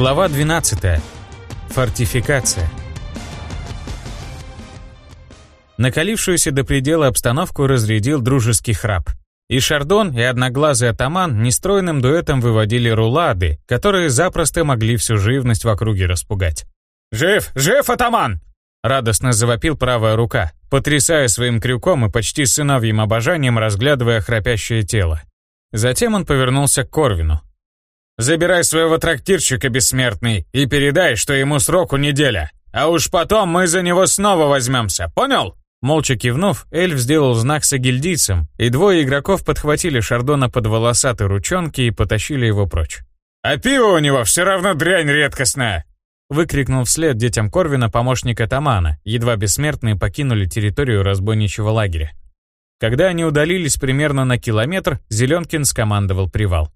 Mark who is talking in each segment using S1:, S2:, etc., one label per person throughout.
S1: Глава 12. Фортификация. Накалившуюся до предела обстановку разрядил дружеский храп. И Шардон, и одноглазый атаман нестройным дуэтом выводили рулады, которые запросто могли всю живность в округе распугать. «Жив! Жив, атаман!» Радостно завопил правая рука, потрясая своим крюком и почти сыновьим обожанием разглядывая храпящее тело. Затем он повернулся к Корвину. Забирай своего трактирщика, бессмертный, и передай, что ему сроку неделя. А уж потом мы за него снова возьмемся, понял?» Молча кивнув, эльф сделал знак сагильдийцам, и двое игроков подхватили Шардона под волосатые ручонки и потащили его прочь. «А пиво у него все равно дрянь редкостная!» Выкрикнул вслед детям Корвина помощник атамана, едва бессмертные покинули территорию разбойничьего лагеря. Когда они удалились примерно на километр, Зеленкин скомандовал привал.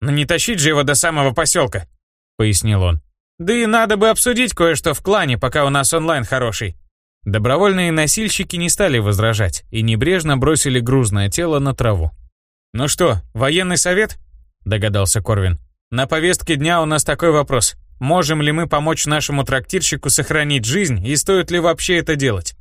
S1: «Но не тащить же его до самого поселка», — пояснил он. «Да и надо бы обсудить кое-что в клане, пока у нас онлайн хороший». Добровольные носильщики не стали возражать и небрежно бросили грузное тело на траву. «Ну что, военный совет?» — догадался Корвин. «На повестке дня у нас такой вопрос. Можем ли мы помочь нашему трактирщику сохранить жизнь и стоит ли вообще это делать?»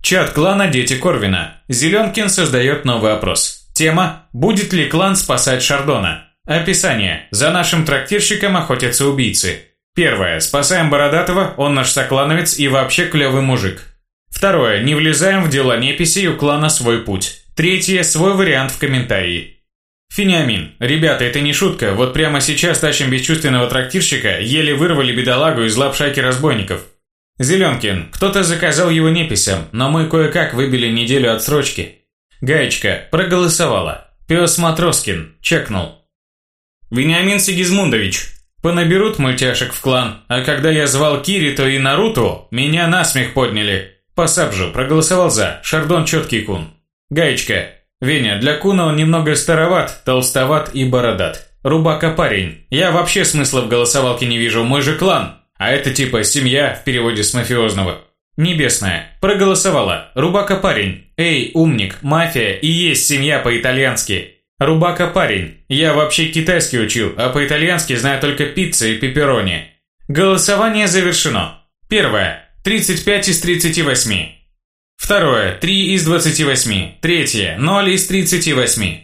S1: Чат клана «Дети Корвина». Зеленкин создает новый опрос. Тема «Будет ли клан спасать Шардона?» Описание. За нашим трактирщиком охотятся убийцы. Первое. Спасаем Бородатого, он наш соклановец и вообще клевый мужик. Второе. Не влезаем в дела неписи, у клана свой путь. Третье. Свой вариант в комментарии. Финиамин. Ребята, это не шутка, вот прямо сейчас тащим бесчувственного трактирщика, еле вырвали бедолагу из лап шайки разбойников. Зеленкин. Кто-то заказал его неписям, но мы кое-как выбили неделю отсрочки. Гаечка. Проголосовала. Пес Матроскин. Чекнул. «Вениамин Сигизмундович, понаберут мультяшек в клан, а когда я звал Кири, и Наруто, меня насмех подняли. Посабжу, проголосовал за, Шардон четкий кун. Гаечка, Веня, для куна он немного староват, толстоват и бородат. Рубака парень. Я вообще смысла в голосовалке не вижу, мой же клан. А это типа семья в переводе с мафиозного. Небесная. Проголосовала. Рубака парень. Эй, умник, мафия и есть семья по-итальянски. Рубака парень. Я вообще китайский учил, а по-итальянски знаю только пицца и пепперони. Голосование завершено. Первое. 35 из 38. Второе. 3 из 28. Третье. 0 из 38.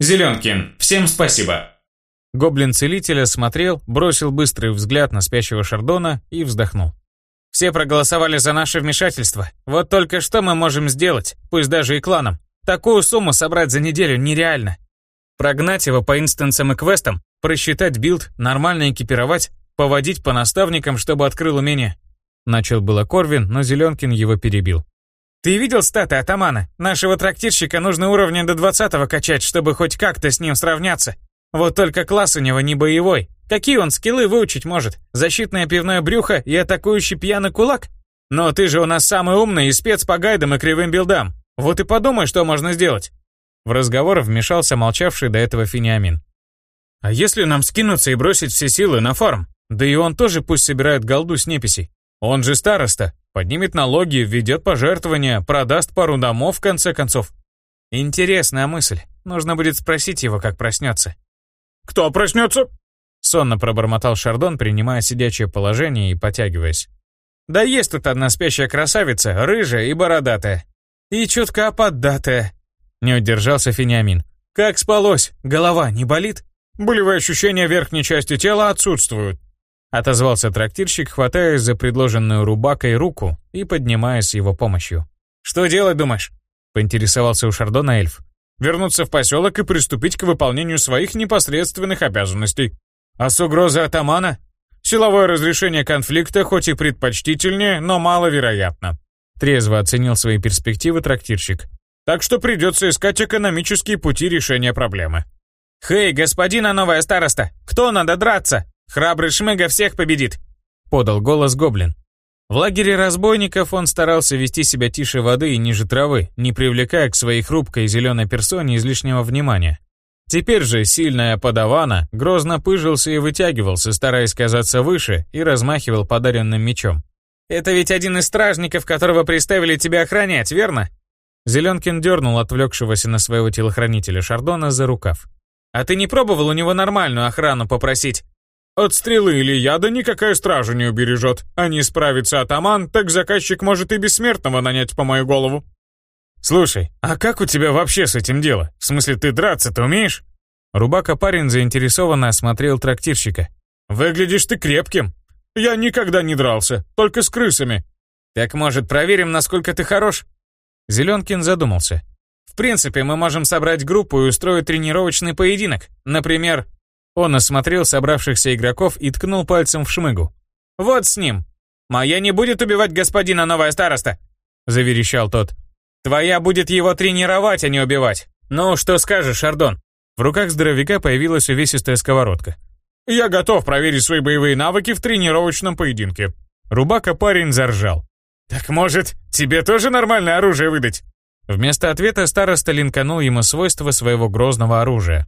S1: Зеленкин. Всем спасибо. Гоблин-целитель осмотрел, бросил быстрый взгляд на спящего Шардона и вздохнул. Все проголосовали за наше вмешательство. Вот только что мы можем сделать, пусть даже и кланом. Такую сумму собрать за неделю нереально. Прогнать его по инстансам и квестам, просчитать билд, нормально экипировать, поводить по наставникам, чтобы открыл умение. Начал было Корвин, но Зеленкин его перебил. «Ты видел статы атамана? Нашего трактирщика нужно уровня до 20 качать, чтобы хоть как-то с ним сравняться. Вот только класс у него не боевой. Какие он скиллы выучить может? Защитное пивное брюхо и атакующий пьяный кулак? Но ты же у нас самый умный и спец по гайдам и кривым билдам. Вот и подумай, что можно сделать. В разговор вмешался молчавший до этого Финиамин. «А если нам скинуться и бросить все силы на фарм? Да и он тоже пусть собирает голду с неписей. Он же староста, поднимет налоги, введет пожертвования, продаст пару домов в конце концов. Интересная мысль. Нужно будет спросить его, как проснется. «Кто проснется?» Сонно пробормотал Шардон, принимая сидячее положение и потягиваясь. «Да есть тут одна спящая красавица, рыжая и бородатая. И чутка поддатая. Не удержался Фениамин. «Как спалось? Голова не болит?» «Болевые ощущения верхней части тела отсутствуют», отозвался трактирщик, хватаясь за предложенную рубакой руку и поднимаясь с его помощью. «Что делать, думаешь?» поинтересовался у Шардона эльф. «Вернуться в поселок и приступить к выполнению своих непосредственных обязанностей. А с угрозой атамана? Силовое разрешение конфликта хоть и предпочтительнее, но маловероятно». Трезво оценил свои перспективы трактирщик. Так что придется искать экономические пути решения проблемы. «Хей, господина новая староста, кто надо драться? Храбрый шмыга всех победит!» Подал голос гоблин. В лагере разбойников он старался вести себя тише воды и ниже травы, не привлекая к своей хрупкой зеленой персоне излишнего внимания. Теперь же сильная подавана грозно пыжился и вытягивался, стараясь казаться выше, и размахивал подаренным мечом. «Это ведь один из стражников, которого приставили тебя охранять, верно? Зеленкин дернул отвлекшегося на своего телохранителя Шардона за рукав. «А ты не пробовал у него нормальную охрану попросить?»
S2: От стрелы или яда никакая стража не убережет. А не справится атаман, так заказчик может и бессмертного нанять по мою голову. Слушай, а как у тебя вообще с этим дело? В смысле, ты драться-то умеешь? Рубака парень заинтересованно осмотрел трактирщика. Выглядишь ты крепким. Я никогда не дрался, только с крысами. Так может, проверим, насколько ты хорош? Зеленкин задумался. В принципе, мы можем собрать группу и устроить тренировочный поединок. Например, он осмотрел собравшихся игроков и ткнул пальцем в шмыгу. «Вот с ним! Моя не будет убивать господина новая староста!» Заверещал тот. «Твоя будет его тренировать, а не убивать! Ну, что скажешь, Ардон?» В руках здоровяка появилась увесистая сковородка. «Я готов проверить свои боевые навыки в тренировочном поединке». Рубака парень заржал. «Так может, тебе тоже нормальное оружие выдать?» Вместо ответа староста линканул ему свойства своего грозного оружия.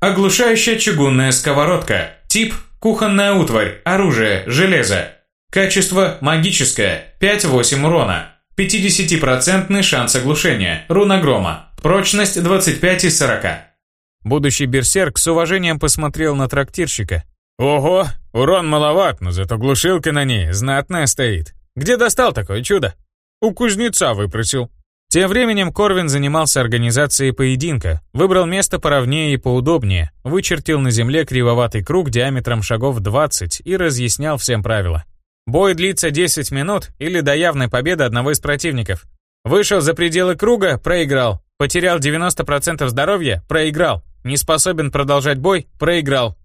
S3: Оглушающая чугунная сковородка. Тип – кухонная утварь, оружие, железо. Качество – магическое, 5-8 урона. 50% шанс оглушения, руна грома. Прочность 25 из 40.
S1: Будущий берсерк с уважением посмотрел на трактирщика.
S2: «Ого, урон маловат, но зато глушилка на ней знатная стоит. Где достал такое чудо?» «У кузнеца выпросил»,
S1: тем временем Корвин занимался организацией поединка, выбрал место поровнее и поудобнее, вычертил на земле кривоватый круг диаметром шагов 20 и разъяснял всем правила. Бой длится 10 минут или до явной победы одного из противников. Вышел за пределы круга – проиграл. Потерял 90% здоровья – проиграл. Не способен продолжать бой – проиграл.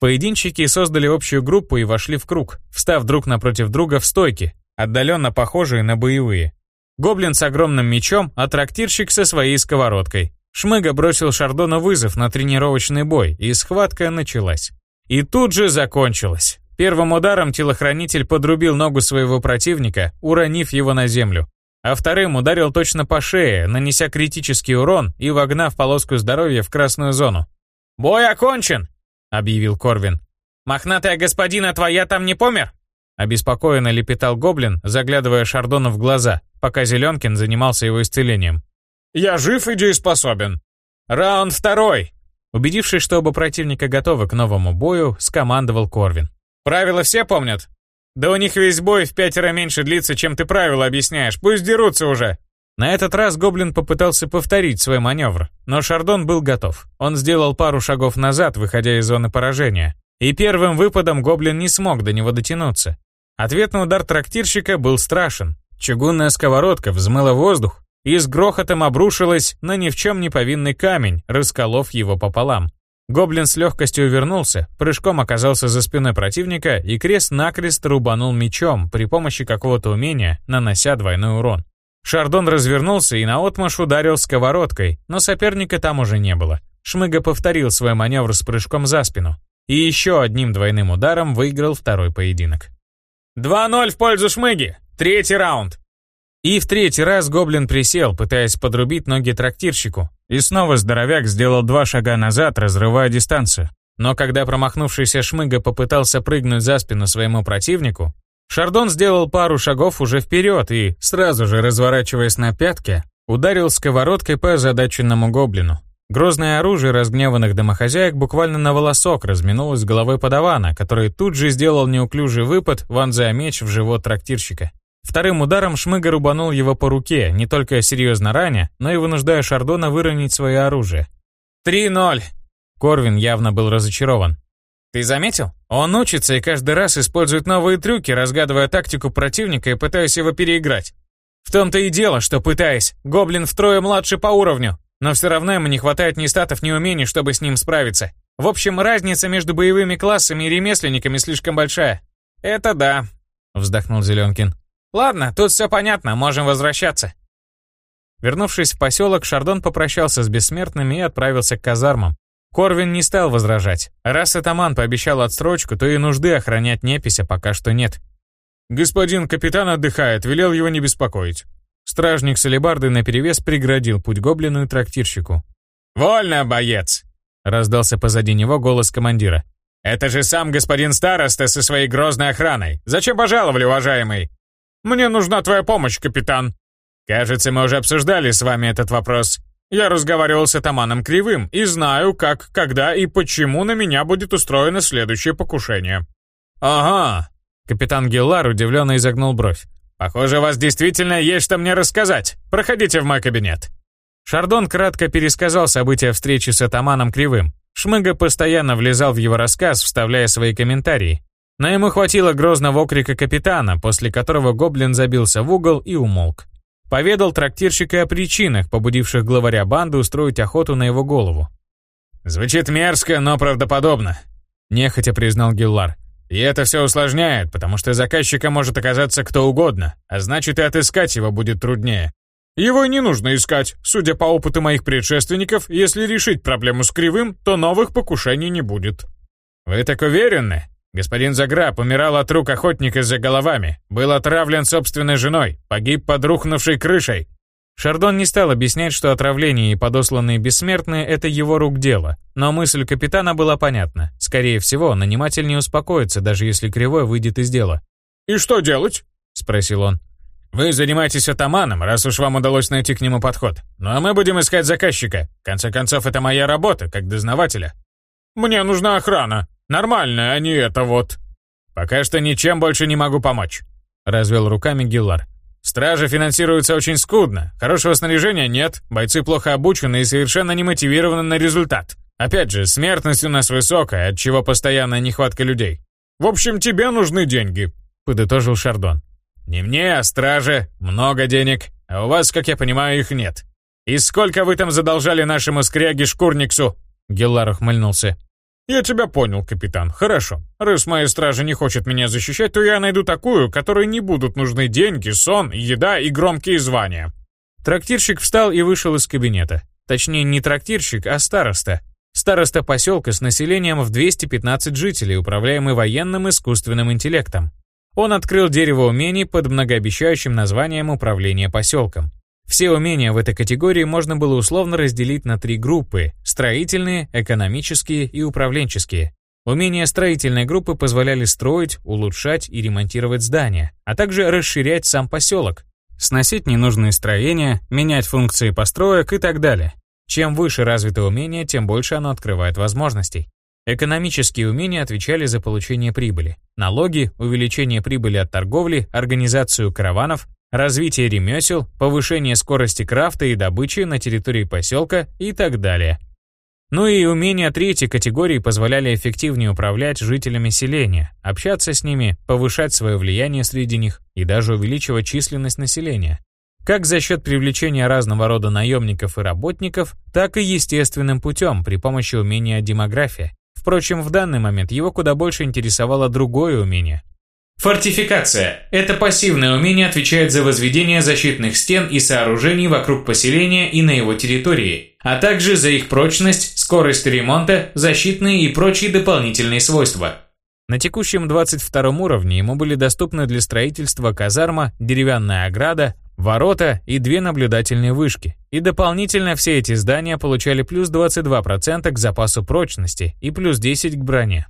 S1: Поединщики создали общую группу и вошли в круг, встав друг напротив друга в стойки, отдаленно похожие на боевые. Гоблин с огромным мечом, а трактирщик со своей сковородкой. Шмыга бросил Шардону вызов на тренировочный бой, и схватка началась. И тут же закончилась. Первым ударом телохранитель подрубил ногу своего противника, уронив его на землю. А вторым ударил точно по шее, нанеся критический урон и вогнав полоску здоровья в красную зону. «Бой окончен!» — объявил Корвин. «Мохнатая господина твоя там не помер?» Обеспокоенно лепетал гоблин, заглядывая Шардону в глаза, пока Зеленкин занимался его исцелением.
S2: «Я жив и дееспособен. Раунд второй!»
S1: Убедившись, что оба противника готовы к новому бою, скомандовал Корвин.
S2: «Правила все помнят? Да у них весь бой в пятеро меньше длится, чем ты правила объясняешь. Пусть дерутся уже!»
S1: На этот раз Гоблин попытался повторить свой маневр, но Шардон был готов. Он сделал пару шагов назад, выходя из зоны поражения. И первым выпадом Гоблин не смог до него дотянуться. Ответный удар трактирщика был страшен. Чугунная сковородка взмыла воздух и с грохотом обрушилась на ни в чем не повинный камень, расколов его пополам. Гоблин с легкостью увернулся, прыжком оказался за спиной противника и крест-накрест рубанул мечом при помощи какого-то умения, нанося двойной урон. Шардон развернулся и наотмашь ударил сковородкой, но соперника там уже не было. Шмыга повторил свой маневр с прыжком за спину и еще одним двойным ударом выиграл второй поединок.
S2: «2-0 в пользу Шмыги! Третий раунд!»
S1: И в третий раз гоблин присел, пытаясь подрубить ноги трактирщику. И снова здоровяк сделал два шага назад, разрывая дистанцию. Но когда промахнувшийся Шмыга попытался прыгнуть за спину своему противнику, Шардон сделал пару шагов уже вперед и, сразу же разворачиваясь на пятке, ударил сковородкой по озадаченному гоблину. Грозное оружие разгневанных домохозяек буквально на волосок разминулось с головой подавана, который тут же сделал неуклюжий выпад, вонзая меч в живот трактирщика. Вторым ударом Шмыга рубанул его по руке, не только серьезно раня, но и вынуждая Шардона выронить свое оружие.
S2: «Три ноль!»
S1: Корвин явно был разочарован.
S2: «Ты заметил? Он учится и каждый раз использует новые трюки, разгадывая тактику противника и пытаясь его переиграть. В том-то и дело, что пытаясь, гоблин втрое младше по уровню, но все равно ему не хватает ни статов, ни умений, чтобы с ним справиться. В общем, разница между боевыми классами и ремесленниками слишком большая. Это да, вздохнул Зеленкин. Ладно, тут все понятно, можем возвращаться.
S1: Вернувшись в поселок, Шардон попрощался с бессмертными и отправился к казармам. Корвин не стал возражать. Раз атаман пообещал отсрочку, то и нужды охранять непися пока что нет.
S2: «Господин капитан отдыхает, велел его не беспокоить»,
S1: Стражник с алебардой наперевес преградил путь гоблину и трактирщику.
S2: «Вольно, боец!» — раздался позади него голос командира. «Это же сам господин староста со своей грозной охраной. Зачем пожаловали, уважаемый?» «Мне нужна твоя помощь, капитан». «Кажется, мы уже обсуждали с вами этот вопрос. Я разговаривал с атаманом Кривым и знаю, как, когда и почему на меня будет устроено следующее покушение». «Ага», — капитан Гиллар удивленно изогнул бровь. «Похоже, у вас действительно есть что мне рассказать. Проходите в мой кабинет».
S1: Шардон кратко пересказал события встречи с атаманом Кривым. Шмыга постоянно влезал в его рассказ, вставляя свои комментарии. Но ему хватило грозного окрика капитана, после которого гоблин забился в угол и умолк. Поведал трактирщика о причинах, побудивших главаря банды устроить охоту на его голову.
S2: «Звучит мерзко, но правдоподобно», — нехотя признал Гиллар. «И это все усложняет, потому что заказчиком может оказаться кто угодно, а значит и отыскать его будет труднее. Его не нужно искать. Судя по опыту моих предшественников, если решить проблему с Кривым, то новых покушений не будет». «Вы так уверены?» Господин Заграб умирал от рук охотника за головами, был отравлен собственной женой, погиб под рухнувшей крышей.
S1: Шардон не стал объяснять, что отравление и подосланные бессмертные – это его рук дело, но мысль капитана была понятна. Скорее всего, наниматель не успокоится, даже если Кривой выйдет из дела.
S2: «И что делать?» – спросил он. Вы занимаетесь атаманом, раз уж вам удалось найти к нему подход. Ну а мы будем искать заказчика. В конце концов, это моя работа, как дознавателя. Мне нужна охрана. Нормальная, а не это вот. Пока что ничем больше не могу помочь. Развел руками Гиллар. Стражи финансируются очень скудно, хорошего снаряжения нет, бойцы плохо обучены и совершенно не мотивированы на результат. Опять же, смертность у нас высокая, от чего постоянная нехватка людей. В общем, тебе нужны деньги, подытожил Шардон. «Не мне, а страже. Много денег. А у вас, как я понимаю, их нет. И сколько вы там задолжали нашему скряге Шкурниксу?» Геллар ухмыльнулся. «Я тебя понял, капитан. Хорошо. Раз моя стража не хочет меня защищать, то я найду такую, которой не будут нужны деньги, сон, еда и громкие звания».
S1: Трактирщик встал и вышел из кабинета. Точнее, не трактирщик, а староста. Староста поселка с населением в 215 жителей, управляемый военным искусственным интеллектом. Он открыл дерево умений под многообещающим названием управления поселком. Все умения в этой категории можно было условно разделить на три группы – строительные, экономические и управленческие. Умения строительной группы позволяли строить, улучшать и ремонтировать здания, а также расширять сам поселок, сносить ненужные строения, менять функции построек и так далее. Чем выше развито умение, тем больше оно открывает возможностей. Экономические умения отвечали за получение прибыли. Налоги, увеличение прибыли от торговли, организацию караванов, развитие ремесел, повышение скорости крафта и добычи на территории поселка и так далее. Ну и умения третьей категории позволяли эффективнее управлять жителями селения, общаться с ними, повышать свое влияние среди них и даже увеличивать численность населения. Как за счет привлечения разного рода наемников и работников, так и естественным путем при помощи умения демография. Впрочем, в данный момент его куда больше интересовало другое умение.
S3: Фортификация – это пассивное умение, отвечает за возведение защитных стен и сооружений вокруг поселения и на его территории, а также за их прочность, скорость ремонта, защитные и прочие дополнительные свойства.
S1: На текущем 22 уровне ему были доступны для строительства казарма, деревянная ограда, ворота и две наблюдательные вышки. И дополнительно все эти здания получали плюс 22% к запасу прочности и плюс 10 к броне.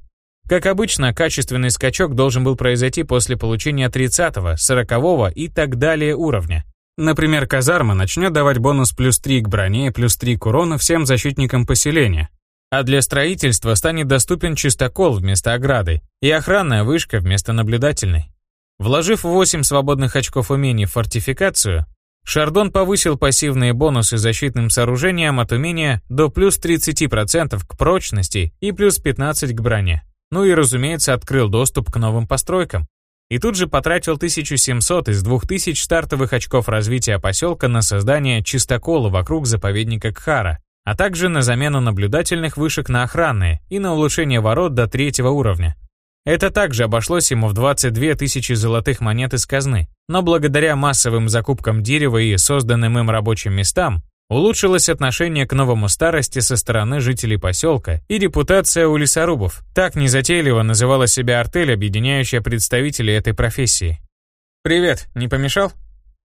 S1: Как обычно, качественный скачок должен был произойти после получения 30, 40 и так далее уровня. Например, казарма начнет давать бонус плюс 3 к броне и плюс 3 к урону всем защитникам поселения. А для строительства станет доступен чистокол вместо ограды и охранная вышка вместо наблюдательной. Вложив 8 свободных очков умений в фортификацию, Шардон повысил пассивные бонусы защитным сооружениям от умения до плюс 30% к прочности и плюс 15 к броне. Ну и, разумеется, открыл доступ к новым постройкам. И тут же потратил 1700 из 2000 стартовых очков развития поселка на создание чистокола вокруг заповедника Кхара, а также на замену наблюдательных вышек на охранные и на улучшение ворот до третьего уровня. Это также обошлось ему в 22 тысячи золотых монет из казны, но благодаря массовым закупкам дерева и созданным им рабочим местам, улучшилось отношение к новому старости со стороны жителей поселка и репутация у лесорубов. Так незатейливо называла себя артель, объединяющая представителей этой профессии. «Привет, не помешал?»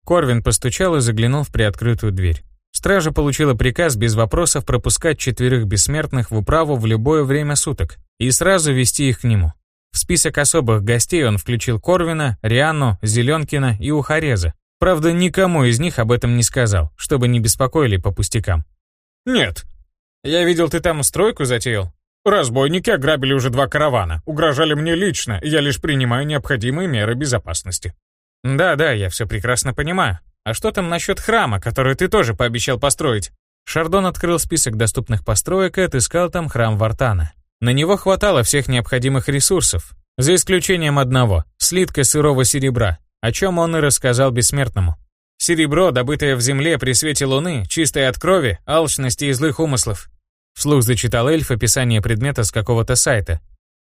S1: Корвин постучал и заглянул в приоткрытую дверь. Стража получила приказ без вопросов пропускать четверых бессмертных в управу в любое время суток и сразу вести их к нему. В список особых гостей он включил Корвина, Рианну, Зеленкина и Ухареза. Правда, никому из них об этом не сказал, чтобы не беспокоили по пустякам.
S2: Нет.
S1: Я видел, ты там стройку затеял.
S2: Разбойники ограбили уже два каравана, угрожали мне лично, я лишь принимаю необходимые меры безопасности.
S1: Да-да, я все прекрасно понимаю. А что там насчет храма, который ты тоже пообещал построить? Шардон открыл список доступных построек и отыскал там храм Вартана. На него хватало всех необходимых ресурсов, за исключением одного — слитка сырого серебра, о чем он и рассказал бессмертному. Серебро, добытое в земле при свете луны, чистое от крови, алчности и злых умыслов. Вслух зачитал эльф описание предмета с какого-то сайта.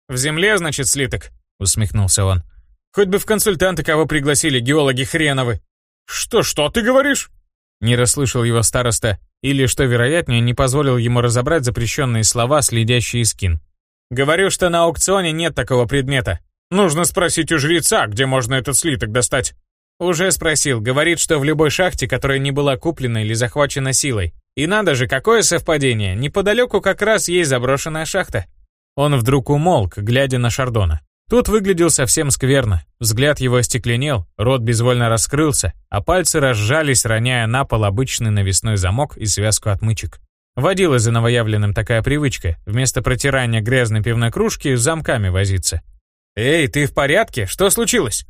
S1: «В земле, значит, слиток?» — усмехнулся он. «Хоть бы в консультанты кого пригласили, геологи хреновы».
S2: «Что-что ты говоришь?»
S1: Не расслышал его староста, или, что вероятнее, не позволил ему разобрать запрещенные слова, следящие скин. «Говорю, что на аукционе нет такого предмета.
S2: Нужно спросить у жреца, где можно этот слиток достать».
S1: «Уже спросил. Говорит, что в любой шахте, которая не была куплена или захвачена силой. И надо же, какое совпадение, неподалеку как раз есть заброшенная шахта. Он вдруг умолк, глядя на Шардона. Тут выглядел совсем скверно. Взгляд его остекленел, рот безвольно раскрылся, а пальцы разжались, роняя на пол обычный навесной замок и связку отмычек. Водила за новоявленным такая привычка, вместо протирания грязной пивной кружки замками возиться. «Эй, ты в порядке? Что случилось?»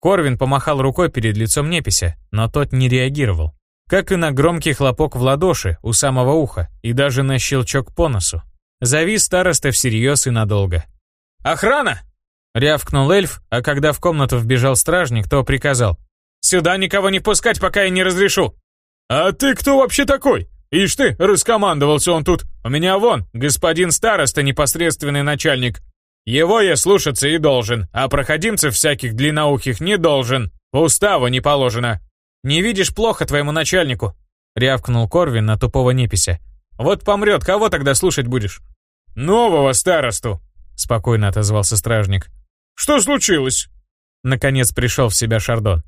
S1: Корвин помахал рукой перед лицом Непися, но тот не реагировал как и на громкий хлопок в ладоши у самого уха и даже на щелчок по носу. Завис староста всерьез и надолго. «Охрана!» — рявкнул эльф, а когда в комнату вбежал стражник, то приказал. «Сюда никого не пускать, пока я не разрешу!»
S2: «А ты кто вообще такой? Ишь ты, раскомандовался он тут. У меня вон, господин староста, непосредственный начальник. Его я слушаться и должен, а проходимцев всяких длинноухих не должен. По уставу не положено.
S1: «Не видишь плохо твоему начальнику», — рявкнул Корвин на тупого непися. «Вот помрет, кого тогда слушать будешь?»
S2: «Нового старосту», —
S1: спокойно отозвался стражник.
S2: «Что случилось?»
S1: Наконец пришел в себя Шардон.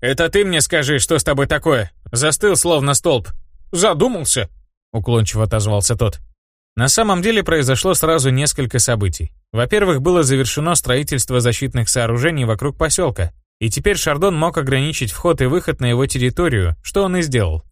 S1: «Это ты мне скажи, что с тобой такое? Застыл, словно столб».
S2: «Задумался», —
S1: уклончиво отозвался тот. На самом деле произошло сразу несколько событий. Во-первых, было завершено строительство защитных сооружений вокруг поселка, и теперь Шардон мог ограничить вход и выход на его территорию, что он и сделал.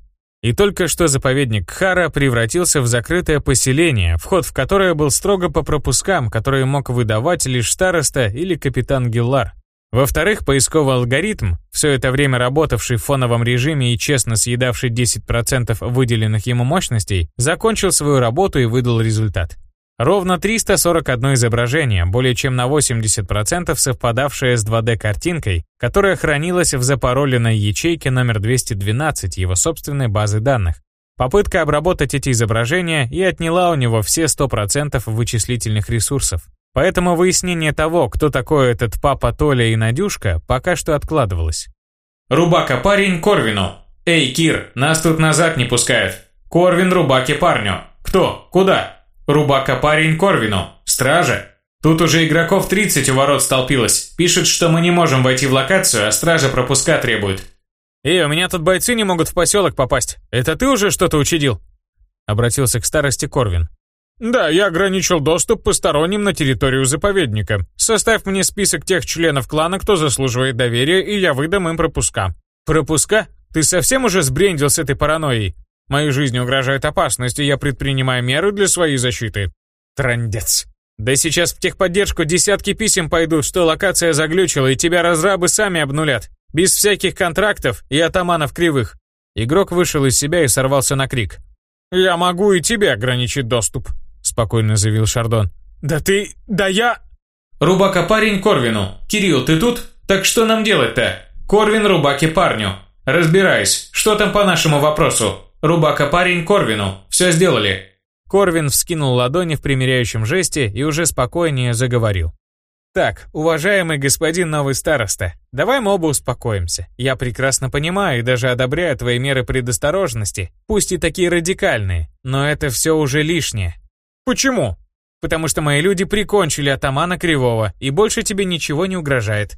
S1: И только что заповедник Кхара превратился в закрытое поселение, вход в которое был строго по пропускам, которые мог выдавать лишь староста или капитан Гиллар. Во-вторых, поисковый алгоритм, все это время работавший в фоновом режиме и честно съедавший 10% выделенных ему мощностей, закончил свою работу и выдал результат. Ровно 341 изображение, более чем на 80% совпадавшее с 2D-картинкой, которая хранилась в запароленной ячейке номер 212 его собственной базы данных. Попытка обработать эти изображения и отняла у него все 100% вычислительных ресурсов. Поэтому выяснение того, кто такой этот папа Толя и Надюшка, пока что откладывалось.
S3: «Рубака парень Корвину. Эй, Кир, нас тут назад не пускают. Корвин Рубаке парню. Кто? Куда?» Рубака парень Корвину. Стража. Тут уже игроков 30 у ворот столпилось. Пишет, что мы не можем войти в локацию, а стража пропуска требует.
S1: «Эй, у меня тут бойцы не могут в поселок попасть. Это ты уже что-то учудил?» Обратился к старости Корвин.
S2: «Да, я ограничил доступ посторонним на территорию заповедника. Составь мне список тех членов клана, кто заслуживает доверия, и я выдам им пропуска».
S1: «Пропуска? Ты совсем уже сбрендил с этой паранойей? Моей жизни угрожает опасность, и я предпринимаю меры для своей защиты. Трандец. Да сейчас в техподдержку десятки писем пойдут, что локация заглючила, и тебя разрабы сами обнулят. Без всяких контрактов и атаманов кривых. Игрок вышел из себя и сорвался на крик.
S2: «Я могу и тебе ограничить доступ», — спокойно заявил Шардон.
S1: «Да ты... да я...»
S3: «Рубака парень Корвину. Кирилл, ты тут? Так что нам делать-то? Корвин Рубаке парню. Разбирайся, что там по нашему вопросу?» Рубака парень Корвину. Все сделали».
S1: Корвин вскинул ладони в примиряющем жесте и уже спокойнее заговорил. «Так, уважаемый господин новый староста, давай мы оба успокоимся. Я прекрасно понимаю и даже одобряю твои меры предосторожности, пусть и такие радикальные, но это все уже лишнее».
S2: «Почему?»
S1: «Потому что мои люди прикончили атамана Кривого, и больше тебе ничего не угрожает.